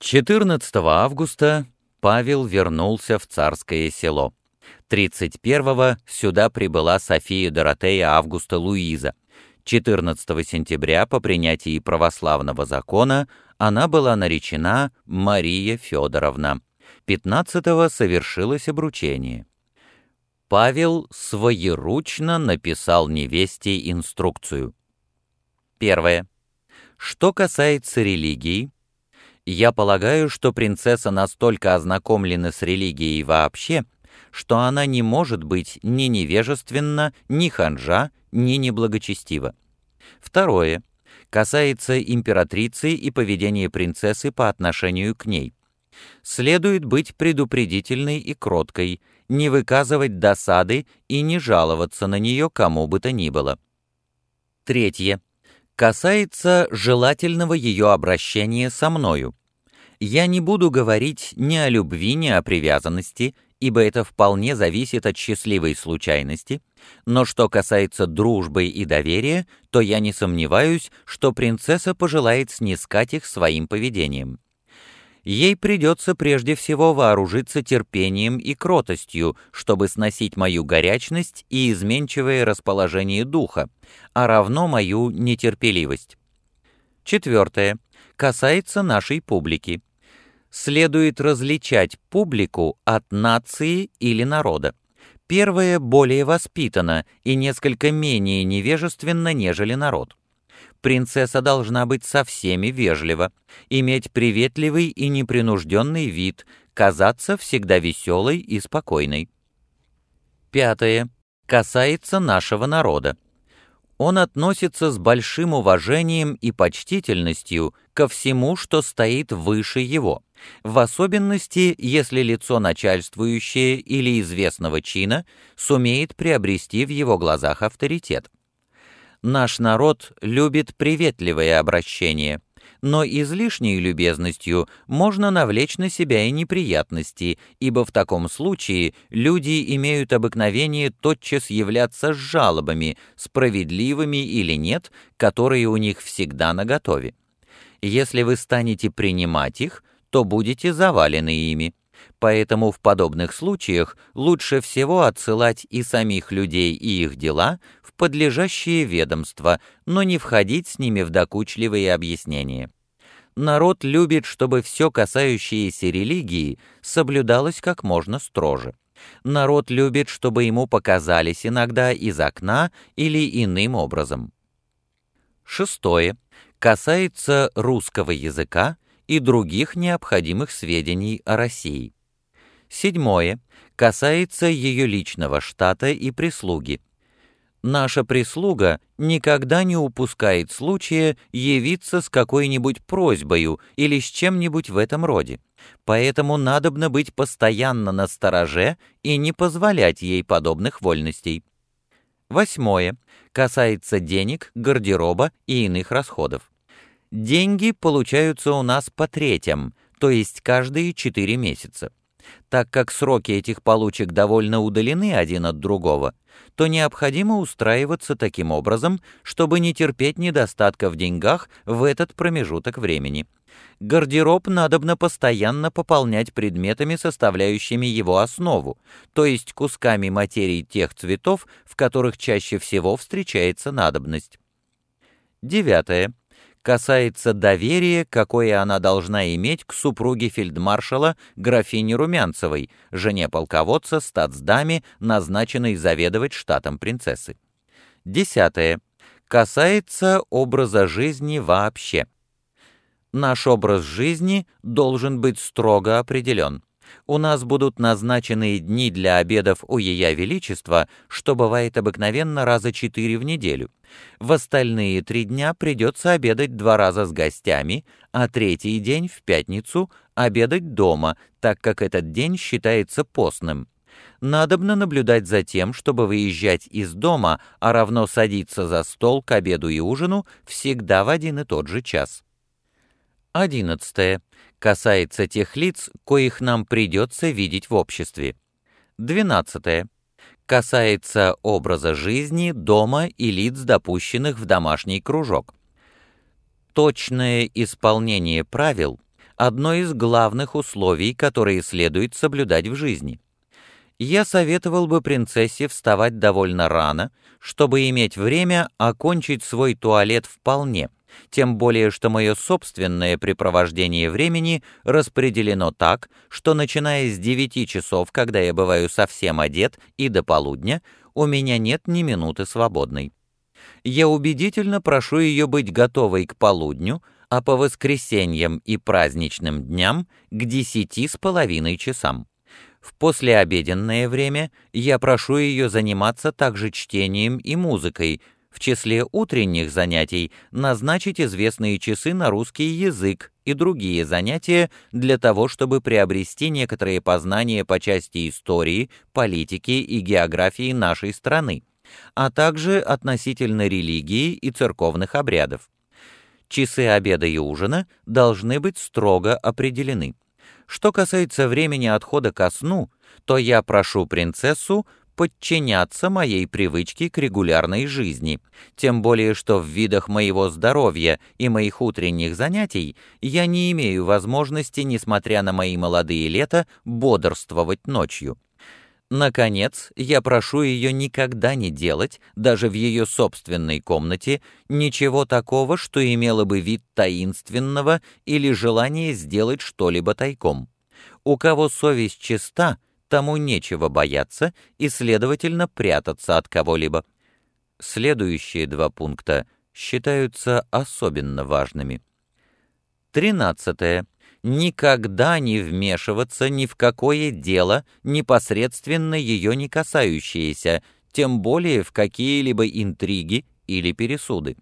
14 августа Павел вернулся в царское село. 31-го сюда прибыла София Доротея Августа Луиза. 14 сентября по принятии православного закона она была наречена Мария Федоровна. 15-го совершилось обручение. Павел своеручно написал невесте инструкцию. Первое. Что касается религии, я полагаю, что принцесса настолько ознакомлена с религией вообще, что она не может быть ни невежественна, ни ханжа, ни неблагочестива. Второе. Касается императрицы и поведения принцессы по отношению к ней. Следует быть предупредительной и кроткой, не выказывать досады и не жаловаться на нее кому бы то ни было. Третье касается желательного ее обращения со мною. Я не буду говорить ни о любви, ни о привязанности, ибо это вполне зависит от счастливой случайности, но что касается дружбы и доверия, то я не сомневаюсь, что принцесса пожелает снискать их своим поведением ей придется прежде всего вооружиться терпением и кротостью, чтобы сносить мою горячность и изменчивое расположение духа, а равно мою нетерпеливость. Четвертое. Касается нашей публики. Следует различать публику от нации или народа. Первое более воспитано и несколько менее невежественно, нежели народ принцесса должна быть со всеми вежлива, иметь приветливый и непринужденный вид, казаться всегда веселой и спокойной. Пятое. Касается нашего народа. Он относится с большим уважением и почтительностью ко всему, что стоит выше его, в особенности, если лицо начальствующее или известного чина сумеет приобрести в его глазах авторитет. Наш народ любит приветливое обращение, но излишней любезностью можно навлечь на себя и неприятности, ибо в таком случае люди имеют обыкновение тотчас являться с жалобами, справедливыми или нет, которые у них всегда наготове. Если вы станете принимать их, то будете завалены ими. Поэтому в подобных случаях лучше всего отсылать и самих людей, и их дела в подлежащие ведомства, но не входить с ними в докучливые объяснения. Народ любит, чтобы все касающееся религии соблюдалось как можно строже. Народ любит, чтобы ему показались иногда из окна или иным образом. Шестое. Касается русского языка и других необходимых сведений о России. Седьмое. Касается ее личного штата и прислуги. Наша прислуга никогда не упускает случая явиться с какой-нибудь просьбою или с чем-нибудь в этом роде. Поэтому надобно быть постоянно на стороже и не позволять ей подобных вольностей. Восьмое. Касается денег, гардероба и иных расходов. Деньги получаются у нас по третьям, то есть каждые четыре месяца. Так как сроки этих получек довольно удалены один от другого, то необходимо устраиваться таким образом, чтобы не терпеть недостатка в деньгах в этот промежуток времени. Гардероб надобно постоянно пополнять предметами, составляющими его основу, то есть кусками материи тех цветов, в которых чаще всего встречается надобность. Девятое касается доверия, какое она должна иметь к супруге фельдмаршала графине Румянцевой, жене полководца, статсдаме, назначенной заведовать штатом принцессы. Десятое. Касается образа жизни вообще. Наш образ жизни должен быть строго определен у нас будут назначенные дни для обедов у Ея Величества, что бывает обыкновенно раза четыре в неделю. В остальные три дня придется обедать два раза с гостями, а третий день, в пятницу, обедать дома, так как этот день считается постным. Надобно наблюдать за тем, чтобы выезжать из дома, а равно садиться за стол к обеду и ужину всегда в один и тот же час. Одиннадцатое касается тех лиц, коих нам придется видеть в обществе. 12. Касается образа жизни, дома и лиц, допущенных в домашний кружок. Точное исполнение правил одно из главных условий, которые следует соблюдать в жизни. Я советовал бы принцессе вставать довольно рано, чтобы иметь время окончить свой туалет вполне, тем более что мое собственное препровождение времени распределено так, что начиная с 9 часов, когда я бываю совсем одет, и до полудня, у меня нет ни минуты свободной. Я убедительно прошу ее быть готовой к полудню, а по воскресеньям и праздничным дням к десяти с половиной часам. В послеобеденное время я прошу ее заниматься также чтением и музыкой, в числе утренних занятий назначить известные часы на русский язык и другие занятия для того, чтобы приобрести некоторые познания по части истории, политики и географии нашей страны, а также относительно религии и церковных обрядов. Часы обеда и ужина должны быть строго определены. Что касается времени отхода ко сну, то я прошу принцессу подчиняться моей привычке к регулярной жизни, тем более что в видах моего здоровья и моих утренних занятий я не имею возможности, несмотря на мои молодые лета, бодрствовать ночью. Наконец, я прошу ее никогда не делать, даже в ее собственной комнате, ничего такого, что имело бы вид таинственного или желание сделать что-либо тайком. У кого совесть чиста, тому нечего бояться и, следовательно, прятаться от кого-либо. Следующие два пункта считаются особенно важными. Тринадцатое никогда не вмешиваться ни в какое дело, непосредственно ее не касающееся, тем более в какие-либо интриги или пересуды.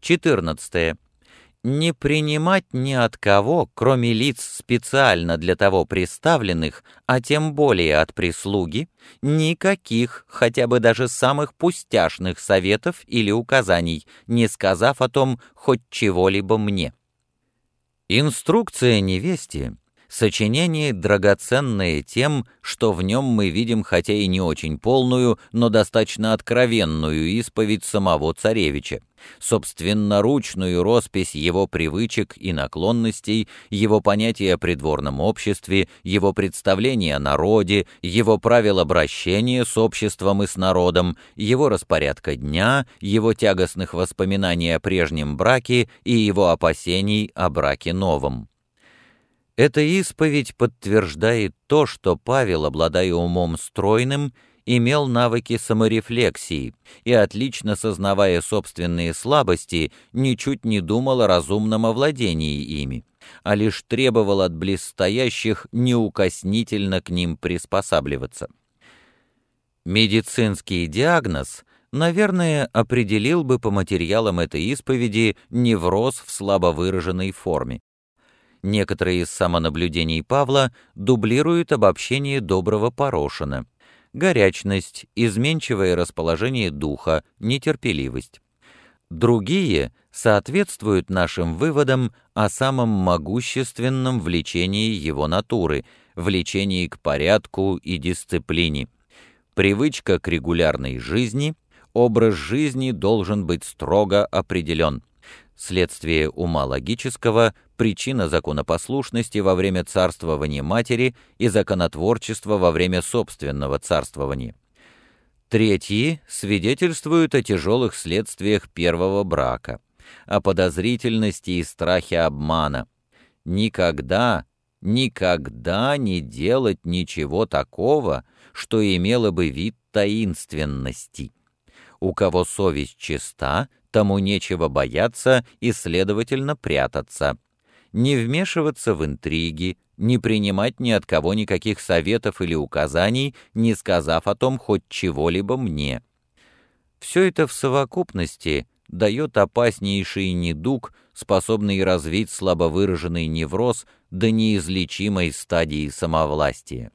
14. Не принимать ни от кого, кроме лиц специально для того приставленных, а тем более от прислуги, никаких, хотя бы даже самых пустяшных советов или указаний, не сказав о том хоть чего-либо мне. Инструкция невесте — сочинение драгоценное тем, что в нем мы видим хотя и не очень полную, но достаточно откровенную исповедь самого царевича собственноручную роспись его привычек и наклонностей, его понятия о придворном обществе, его представления о народе, его правил обращения с обществом и с народом, его распорядка дня, его тягостных воспоминаний о прежнем браке и его опасений о браке новом. Эта исповедь подтверждает то, что Павел, обладая умом стройным, имел навыки саморефлексии и, отлично сознавая собственные слабости, ничуть не думал о разумном овладении ими, а лишь требовал от близстоящих неукоснительно к ним приспосабливаться. Медицинский диагноз, наверное, определил бы по материалам этой исповеди невроз в слабо выраженной форме. Некоторые из самонаблюдений Павла дублируют обобщение доброго Порошина горячность, изменчивое расположение духа, нетерпеливость. Другие соответствуют нашим выводам о самом могущественном влечении его натуры, влечении к порядку и дисциплине. Привычка к регулярной жизни, образ жизни должен быть строго определен – следствие ума логического, причина законопослушности во время царствования матери и законотворчества во время собственного царствования. Третьи свидетельствуют о тяжелых следствиях первого брака, о подозрительности и страхе обмана. Никогда, никогда не делать ничего такого, что имело бы вид таинственности. У кого совесть чиста, тому нечего бояться и, следовательно, прятаться. Не вмешиваться в интриги, не принимать ни от кого никаких советов или указаний, не сказав о том хоть чего-либо мне. Все это в совокупности дает опаснейший недуг, способный развить слабовыраженный невроз до неизлечимой стадии самовластия.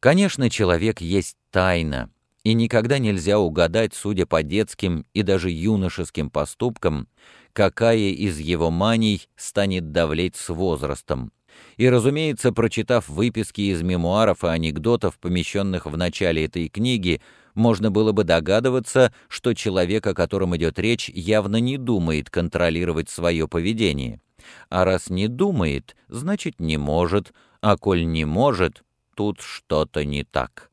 Конечно, человек есть тайна, и никогда нельзя угадать, судя по детским и даже юношеским поступкам, какая из его маний станет давлеть с возрастом. И, разумеется, прочитав выписки из мемуаров и анекдотов, помещенных в начале этой книги, можно было бы догадываться, что человек, о котором идет речь, явно не думает контролировать свое поведение. А раз не думает, значит не может, а коль не может, тут что-то не так.